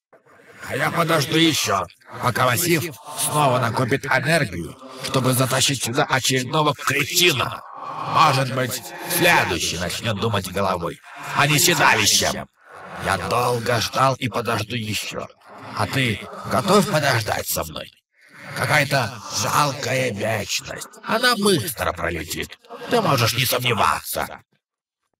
А я подожду еще, пока массив снова накопит энергию, чтобы затащить сюда очередного кретина. Может быть, следующий начнет думать головой, а не седалищем. Я долго ждал и подожду еще. А ты готов подождать со мной? Какая-то жалкая вечность. Она быстро пролетит. Ты можешь не сомневаться.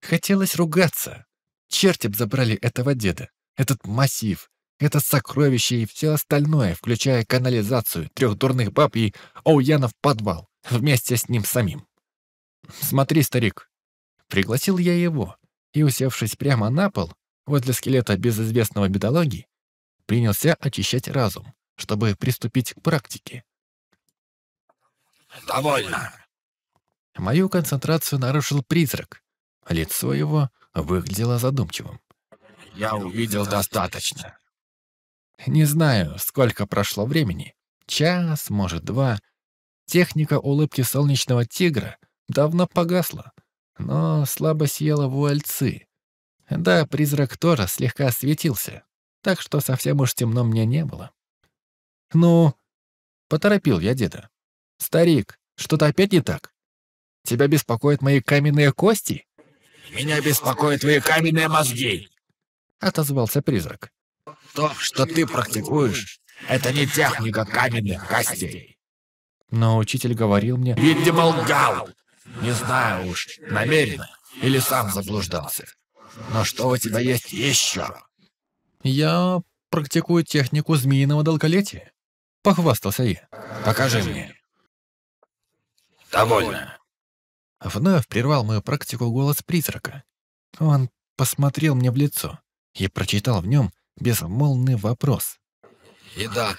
Хотелось ругаться. Черти б забрали этого деда, этот массив, это сокровище и все остальное, включая канализацию, трех дурных баб и Оуянов подвал, вместе с ним самим. «Смотри, старик». Пригласил я его, и, усевшись прямо на пол, возле скелета безызвестного бедологи, принялся очищать разум, чтобы приступить к практике. «Довольно!» Мою концентрацию нарушил призрак. Лицо его выглядело задумчивым. «Я увидел достаточно». Не знаю, сколько прошло времени. Час, может, два. Техника улыбки солнечного тигра давно погасла, но слабо сияла вуальцы. Да, призрак тоже слегка осветился, так что совсем уж темно мне не было. «Ну?» — поторопил я деда. «Старик, что-то опять не так? Тебя беспокоят мои каменные кости?» «Меня беспокоят твои каменные мозги!» — отозвался призрак. «То, что ты практикуешь, это не техника каменных костей!» Но учитель говорил мне... «Видимо, лгал! Не знаю уж, намеренно или сам заблуждался. Но что у тебя есть еще?» «Я практикую технику змеиного долголетия», — похвастался я. «Покажи мне». «Довольно». Вновь прервал мою практику голос призрака. Он посмотрел мне в лицо и прочитал в нем безмолвный вопрос. «И да,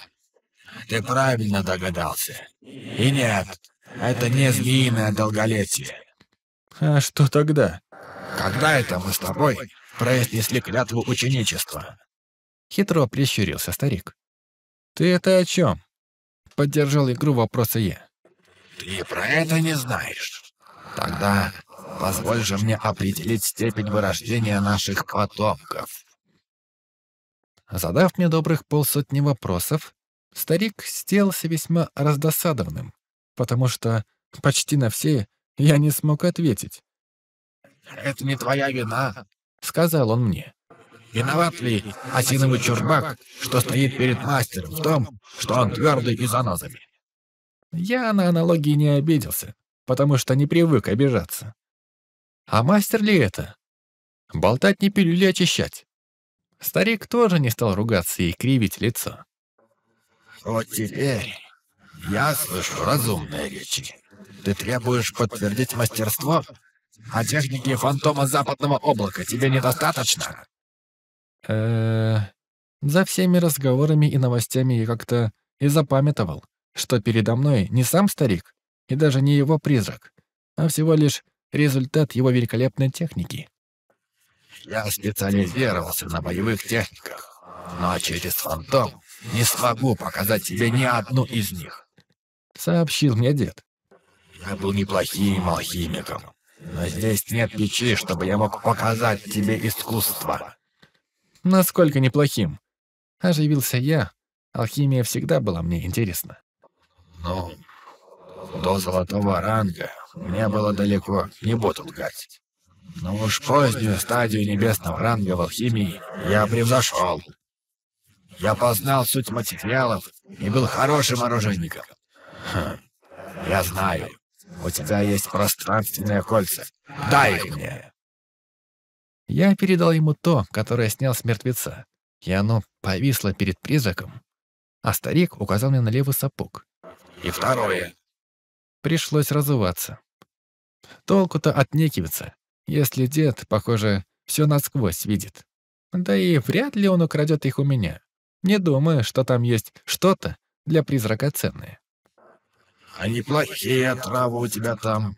ты правильно догадался. И нет, это не змеиное долголетие. А что тогда? Когда это мы с тобой произнесли клятву ученичества? Хитро прищурился старик. Ты это о чем? Поддержал игру вопроса я. Ты про это не знаешь. Тогда позволь же мне определить степень вырождения наших потомков. Задав мне добрых полсотни вопросов, старик сделался весьма раздосадованным потому что почти на все я не смог ответить. «Это не твоя вина», — сказал он мне. «Виноват ли осиновый чурбак, что стоит перед мастером в том, что он твердый и занозами?» Я на аналогии не обиделся, потому что не привык обижаться. А мастер ли это? Болтать не пилюли очищать. Старик тоже не стал ругаться и кривить лицо. «Вот теперь я слышу разумные речи. Ты требуешь подтвердить мастерство? А техники фантома западного облака тебе недостаточно? э За всеми разговорами и новостями я как-то и запамятовал, что передо мной не сам старик и даже не его призрак, а всего лишь результат его великолепной техники. Я специализировался на боевых техниках, но через фантом не смогу показать тебе ни одну из них. — сообщил мне дед. «Я был неплохим алхимиком, но здесь нет печи, чтобы я мог показать тебе искусство». «Насколько неплохим?» Оживился я. Алхимия всегда была мне интересна. «Ну, до золотого ранга мне было далеко, не буду лгать. Но уж позднюю стадию небесного ранга в алхимии я превзошел. Я познал суть материалов и был хорошим оружейником. Хм. Я знаю, у тебя есть пространственные кольца. Дай их мне. Я передал ему то, которое снял с мертвеца, и оно повисло перед призраком, а старик указал мне на левый сапог. И второе. Пришлось разуваться. Толку-то отнекиваться, если дед, похоже, все насквозь видит. Да и вряд ли он украдет их у меня. Не думаю, что там есть что-то для призрака ценное. А неплохие травы у тебя там.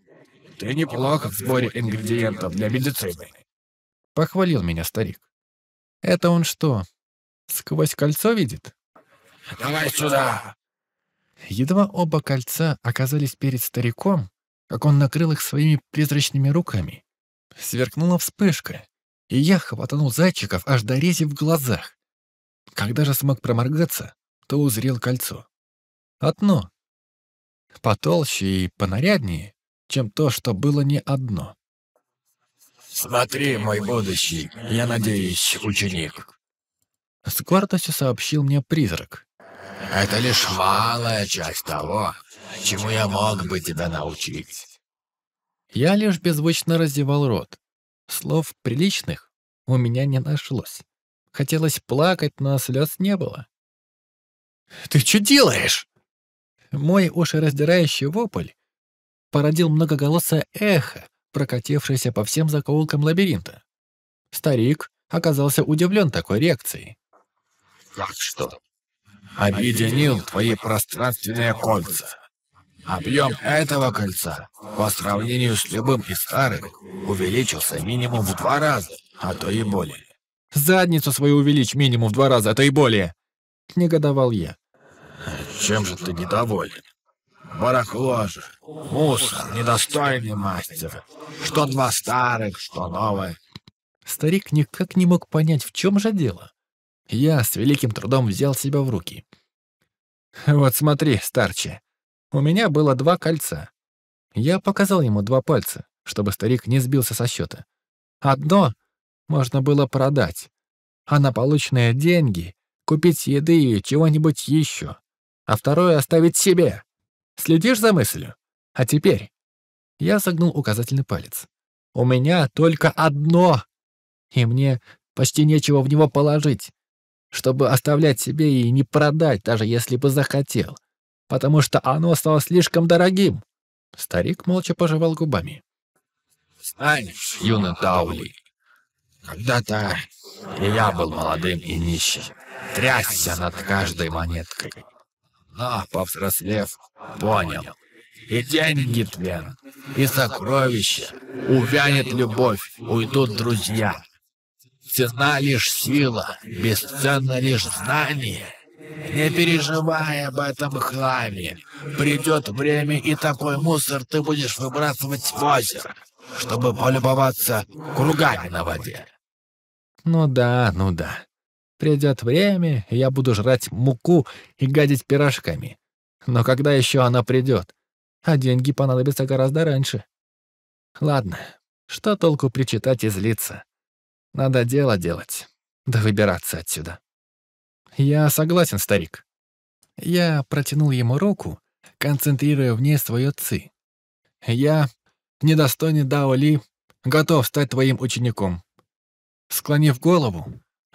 Ты неплохо в сборе ингредиентов для медицины. Похвалил меня старик. Это он что, сквозь кольцо видит? Давай сюда. Едва оба кольца оказались перед стариком, как он накрыл их своими призрачными руками. Сверкнула вспышка, и я хватанул зайчиков аж до рези в глазах. Когда же смог проморгаться, то узрел кольцо. Одно. Потолще и понаряднее, чем то, что было не одно. «Смотри, мой будущий, я надеюсь, ученик». С гордостью сообщил мне призрак. «Это лишь малая часть того, чему я мог бы тебя научить». Я лишь беззвучно раздевал рот. Слов приличных у меня не нашлось. Хотелось плакать, но слез не было. «Ты что делаешь?» Мой ушераздирающий вопль породил многоголосое эхо, прокатившееся по всем закоулкам лабиринта. Старик оказался удивлен такой реакцией. «Как что? Объединил твои пространственные кольца. Объем этого кольца по сравнению с любым из старых увеличился минимум в два раза, а то и более. «Задницу свою увеличь минимум в два раза, а то и более!» — негодовал я. «Чем же ты недоволен? Барахло же, мусор, недостойный мастер. Что два старых, что новое. Старик никак не мог понять, в чем же дело. Я с великим трудом взял себя в руки. «Вот смотри, старче, у меня было два кольца. Я показал ему два пальца, чтобы старик не сбился со счета. Одно можно было продать, а на полученные деньги купить еды и чего-нибудь еще, а второе оставить себе. Следишь за мыслью? А теперь...» Я согнул указательный палец. «У меня только одно, и мне почти нечего в него положить, чтобы оставлять себе и не продать, даже если бы захотел, потому что оно стало слишком дорогим». Старик молча пожевал губами. «Знаешь, юный Таули, когда-то я был молодым и нищим, трясся над каждой монеткой но, повзрослев, понял. И деньги тлен, и сокровища, увянет любовь, уйдут друзья. Цена лишь сила, бесценно лишь знание. Не переживай об этом хламе. Придет время, и такой мусор ты будешь выбрасывать в озеро, чтобы полюбоваться кругами на воде. Ну да, ну да. Придет время, я буду жрать муку и гадить пирожками. Но когда еще она придет? А деньги понадобятся гораздо раньше. Ладно, что толку причитать и злиться? Надо дело делать, да выбираться отсюда. Я согласен, старик. Я протянул ему руку, концентрируя в ней свое ци. Я, недостойный Дао Ли, готов стать твоим учеником. Склонив голову,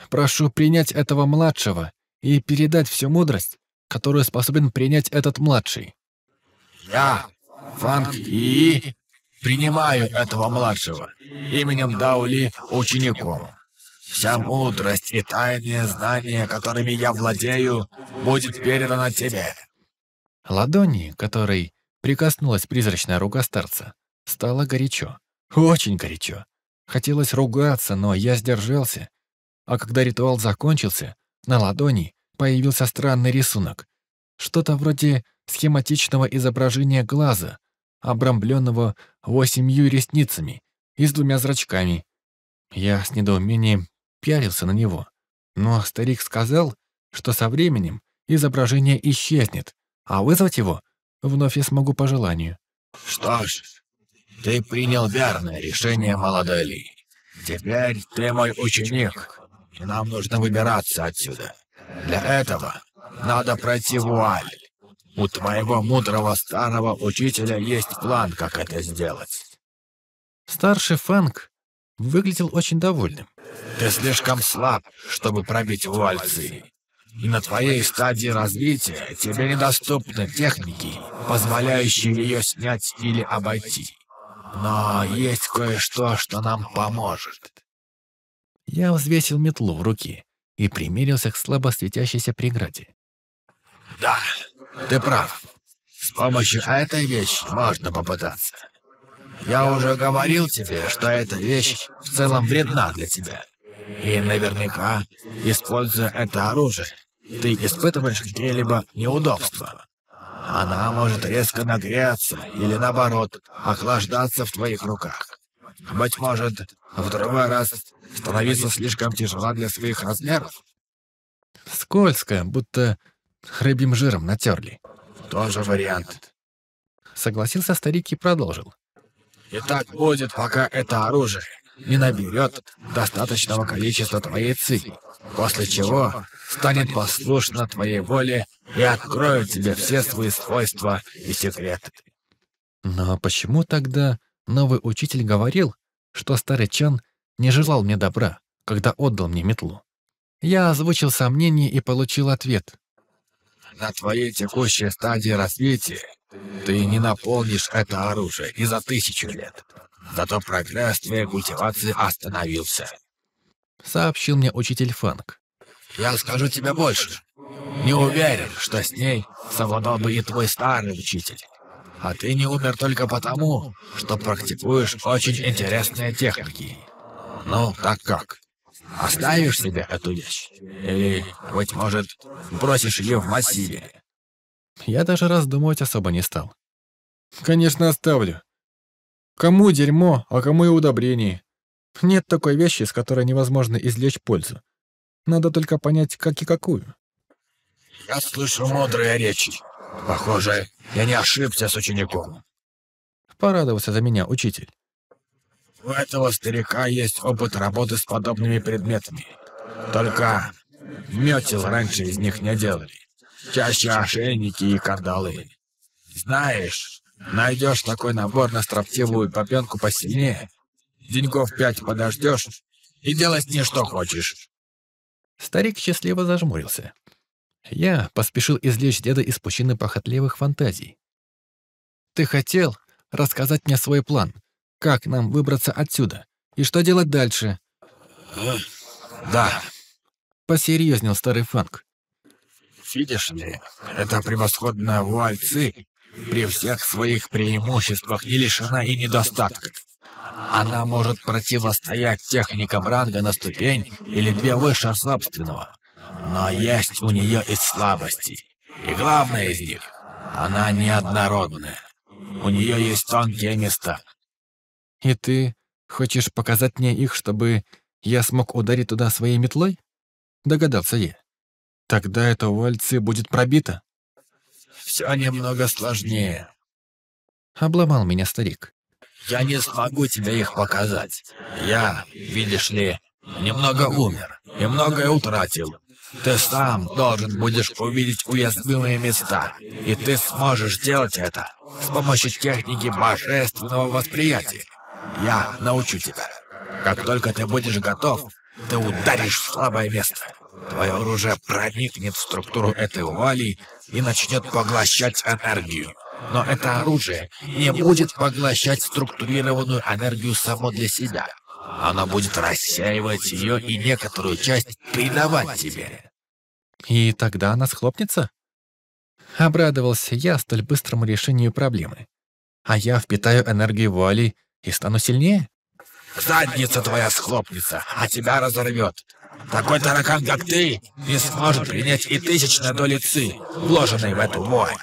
Прошу принять этого младшего и передать всю мудрость, которую способен принять этот младший. Я, Фанг И, принимаю этого младшего, именем Даули учеником. Вся мудрость и тайные знания, которыми я владею, будет передана тебе. Ладони, которой прикоснулась призрачная рука старца, стало горячо. Очень горячо. Хотелось ругаться, но я сдержался а когда ритуал закончился, на ладони появился странный рисунок. Что-то вроде схематичного изображения глаза, обрамленного восемью ресницами и с двумя зрачками. Я с недоумением пялился на него. Но старик сказал, что со временем изображение исчезнет, а вызвать его вновь я смогу по желанию. «Что ж, Ты принял верное решение, молодой Ли. Теперь ты мой ученик, и нам нужно выбираться отсюда. Для этого надо пройти вуаль. У твоего мудрого старого учителя есть план, как это сделать. Старший Фанк выглядел очень довольным. Ты слишком слаб, чтобы пробить вуальцы. И на твоей стадии развития тебе недоступны техники, позволяющие ее снять или обойти. Но есть кое-что, что нам поможет. Я взвесил метлу в руки и примерился к слабо светящейся преграде. Да, ты прав. С помощью этой вещи можно попытаться. Я уже говорил тебе, что эта вещь в целом вредна для тебя. И наверняка, используя это оружие, ты испытываешь какие-либо неудобства. Она может резко нагреться или, наоборот, охлаждаться в твоих руках. Быть может, в другой раз становиться слишком тяжела для своих размеров. Скользкая, будто рыбьим жиром натерли. Тоже вариант. Согласился старик и продолжил. И так будет, пока это оружие не наберет достаточного количества твоей ци, после чего станет послушно твоей воле и откроет тебе все свои свойства и секреты. Но почему тогда новый учитель говорил, что старый Чан не желал мне добра, когда отдал мне метлу? Я озвучил сомнение и получил ответ. На твоей текущей стадии развития ты не наполнишь это оружие и за тысячу лет. Зато прогресс твоей культивации остановился. Сообщил мне учитель Фанк. Я скажу тебе больше. Не уверен, что с ней совладал бы и твой старый учитель. А ты не умер только потому, что практикуешь очень интересные техники. Ну, так как? Оставишь себе эту вещь? Или, быть может, бросишь ее в массиве? Я даже раздумывать особо не стал. Конечно, оставлю. Кому дерьмо, а кому и удобрение. Нет такой вещи, с которой невозможно извлечь пользу. Надо только понять, как и какую. Я слышу мудрые речи. Похоже, я не ошибся с учеником. Порадовался за меня учитель. У этого старика есть опыт работы с подобными предметами. Только метил раньше из них не делали. Чаще ошейники и кандалы. Знаешь, найдешь такой набор на строптивую попенку посильнее, деньков пять подождешь и делай с ней что хочешь. Старик счастливо зажмурился. Я поспешил извлечь деда из пучины похотливых фантазий. «Ты хотел рассказать мне свой план, как нам выбраться отсюда и что делать дальше?» «Да», — посерьезнел старый Фанк. «Видишь ли, это превосходная вуальцы при всех своих преимуществах не лишена и недостатков. Она может противостоять техникам ранга на ступень или две выше собственного. Но есть у нее и слабости. И главное из них — она неоднородная. У нее есть тонкие места. И ты хочешь показать мне их, чтобы я смог ударить туда своей метлой? Догадался я. Тогда это вальцы будет пробито. Все немного сложнее. Обломал меня старик. Я не смогу тебе их показать. Я, видишь ли, немного умер и многое утратил. Ты сам должен будешь увидеть уязвимые места, и ты сможешь сделать это с помощью техники божественного восприятия. Я научу тебя. Как только ты будешь готов, ты ударишь в слабое место. Твое оружие проникнет в структуру этой вуали и начнет поглощать энергию. Но это оружие не будет поглощать структурированную энергию само для себя. Оно будет рассеивать ее и некоторую часть передавать тебе. И тогда она схлопнется? Обрадовался я столь быстрому решению проблемы. А я впитаю энергию вуали и стану сильнее? Задница твоя схлопнется, а тебя разорвет. Такой таракан, как ты, не сможет принять и тысячной доли ци, вложенной в эту вуаль.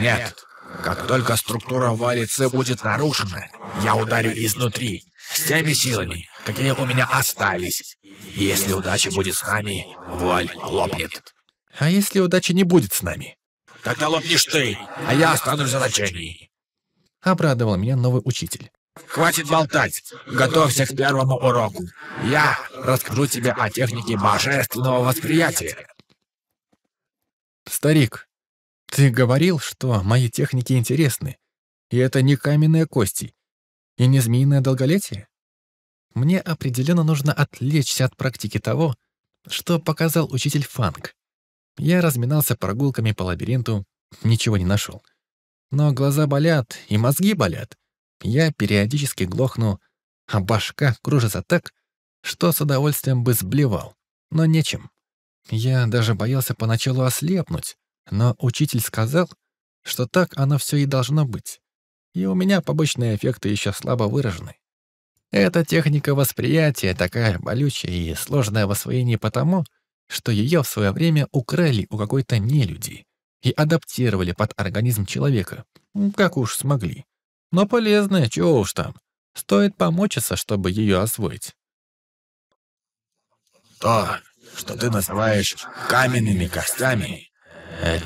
Нет, как только структура вуали ци будет нарушена, я ударю изнутри, с теми силами, какие у меня остались. И если удача будет с нами, вуаль лопнет. А если удачи не будет с нами? Тогда лопнешь ты, а я останусь в заточении. Обрадовал меня новый учитель. Хватит болтать. Готовься к первому уроку. Я расскажу тебе о технике божественного восприятия. Старик, ты говорил, что мои техники интересны, и это не каменные кости, и не змеиное долголетие? Мне определенно нужно отвлечься от практики того, что показал учитель Фанк. Я разминался прогулками по лабиринту, ничего не нашел. Но глаза болят, и мозги болят. Я периодически глохну, а башка кружится так, что с удовольствием бы сблевал, но нечем. Я даже боялся поначалу ослепнуть, но учитель сказал, что так оно все и должно быть. И у меня побочные эффекты еще слабо выражены. Эта техника восприятия такая болючая и сложная в освоении потому, что ее в свое время украли у какой-то нелюди и адаптировали под организм человека, как уж смогли. Но полезная, чего уж там. Стоит помочиться, чтобы ее освоить. То, что ты называешь каменными костями, это